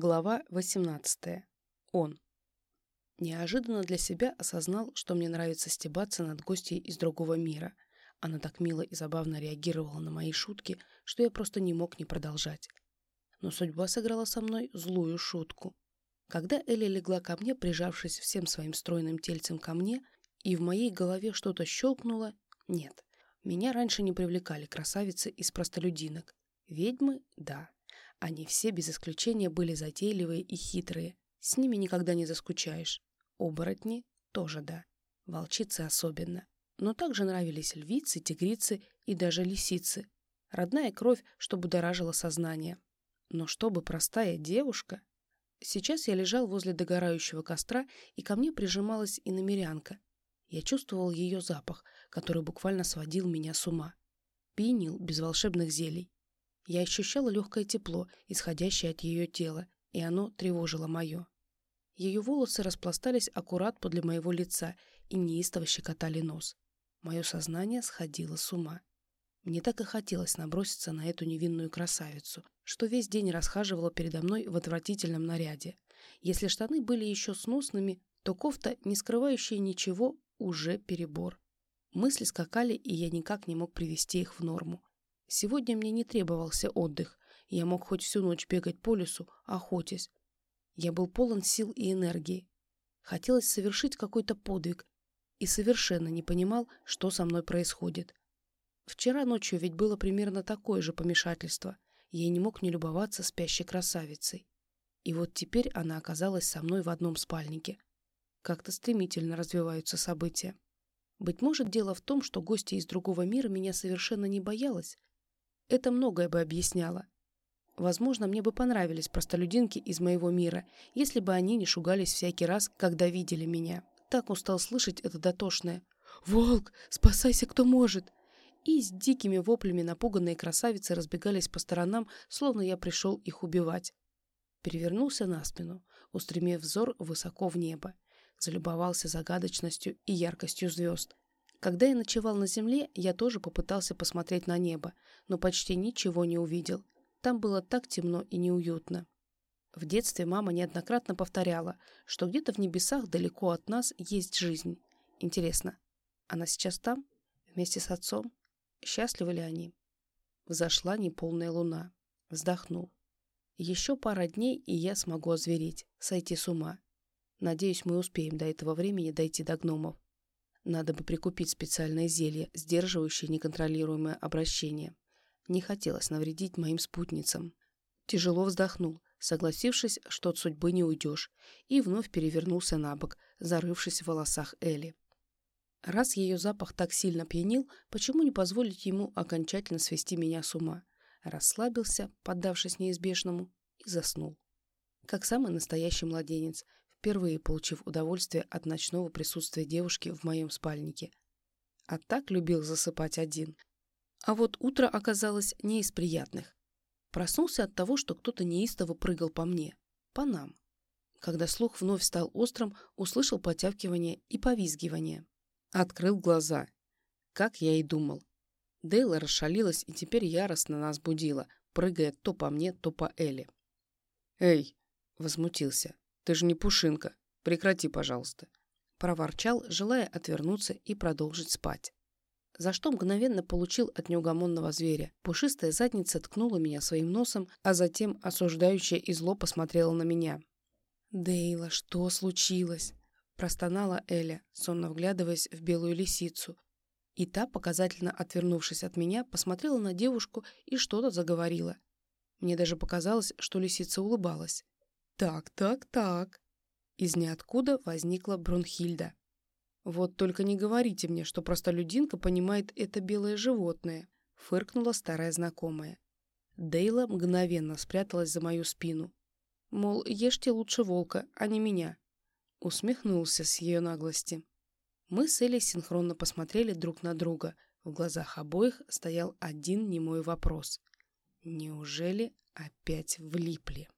Глава 18. Он. Неожиданно для себя осознал, что мне нравится стебаться над гостьей из другого мира. Она так мило и забавно реагировала на мои шутки, что я просто не мог не продолжать. Но судьба сыграла со мной злую шутку. Когда Элли легла ко мне, прижавшись всем своим стройным тельцем ко мне, и в моей голове что-то щелкнуло, нет, меня раньше не привлекали красавицы из простолюдинок. Ведьмы — да. Они все без исключения были затейливые и хитрые. С ними никогда не заскучаешь. Оборотни тоже да. Волчицы особенно. Но также нравились львицы, тигрицы и даже лисицы. Родная кровь, что будоражила сознание. Но чтобы простая девушка... Сейчас я лежал возле догорающего костра, и ко мне прижималась иномерянка. Я чувствовал ее запах, который буквально сводил меня с ума. Пьянил без волшебных зелий. Я ощущала легкое тепло, исходящее от ее тела, и оно тревожило мое. Ее волосы распластались аккурат подле моего лица и неистово щекотали нос. Мое сознание сходило с ума. Мне так и хотелось наброситься на эту невинную красавицу, что весь день расхаживала передо мной в отвратительном наряде. Если штаны были еще сносными, то кофта, не скрывающая ничего, уже перебор. Мысли скакали, и я никак не мог привести их в норму. Сегодня мне не требовался отдых. Я мог хоть всю ночь бегать по лесу, охотясь. Я был полон сил и энергии. Хотелось совершить какой-то подвиг и совершенно не понимал, что со мной происходит. Вчера ночью ведь было примерно такое же помешательство. Я не мог не любоваться спящей красавицей. И вот теперь она оказалась со мной в одном спальнике. Как-то стремительно развиваются события. Быть может, дело в том, что гостья из другого мира меня совершенно не боялась, это многое бы объясняло. Возможно, мне бы понравились простолюдинки из моего мира, если бы они не шугались всякий раз, когда видели меня. Так устал слышать это дотошное «Волк, спасайся, кто может!» И с дикими воплями напуганные красавицы разбегались по сторонам, словно я пришел их убивать. Перевернулся на спину, устремив взор высоко в небо. Залюбовался загадочностью и яркостью звезд. Когда я ночевал на земле, я тоже попытался посмотреть на небо, но почти ничего не увидел. Там было так темно и неуютно. В детстве мама неоднократно повторяла, что где-то в небесах далеко от нас есть жизнь. Интересно, она сейчас там? Вместе с отцом? Счастливы ли они? Взошла неполная луна. Вздохнул. Еще пара дней, и я смогу озвереть, сойти с ума. Надеюсь, мы успеем до этого времени дойти до гномов. Надо бы прикупить специальное зелье, сдерживающее неконтролируемое обращение. Не хотелось навредить моим спутницам. Тяжело вздохнул, согласившись, что от судьбы не уйдешь, и вновь перевернулся на бок, зарывшись в волосах Элли. Раз ее запах так сильно пьянил, почему не позволить ему окончательно свести меня с ума? Расслабился, поддавшись неизбежному, и заснул. Как самый настоящий младенец, впервые получив удовольствие от ночного присутствия девушки в моем спальнике. А так любил засыпать один. А вот утро оказалось не из приятных. Проснулся от того, что кто-то неистово прыгал по мне. По нам. Когда слух вновь стал острым, услышал потявкивание и повизгивание. Открыл глаза. Как я и думал. Дейла расшалилась и теперь яростно нас будила, прыгая то по мне, то по Элли. «Эй!» — возмутился. Ты же не пушинка. Прекрати, пожалуйста. Проворчал, желая отвернуться и продолжить спать. За что мгновенно получил от неугомонного зверя. Пушистая задница ткнула меня своим носом, а затем осуждающая и зло посмотрела на меня. «Дейла, что случилось?» Простонала Эля, сонно вглядываясь в белую лисицу. И та, показательно отвернувшись от меня, посмотрела на девушку и что-то заговорила. Мне даже показалось, что лисица улыбалась. Так, так, так. Из ниоткуда возникла Брунхильда. Вот только не говорите мне, что простолюдинка понимает это белое животное, фыркнула старая знакомая. Дейла мгновенно спряталась за мою спину. Мол, ешьте лучше волка, а не меня. Усмехнулся с ее наглости. Мы с Элей синхронно посмотрели друг на друга. В глазах обоих стоял один немой вопрос. Неужели опять влипли?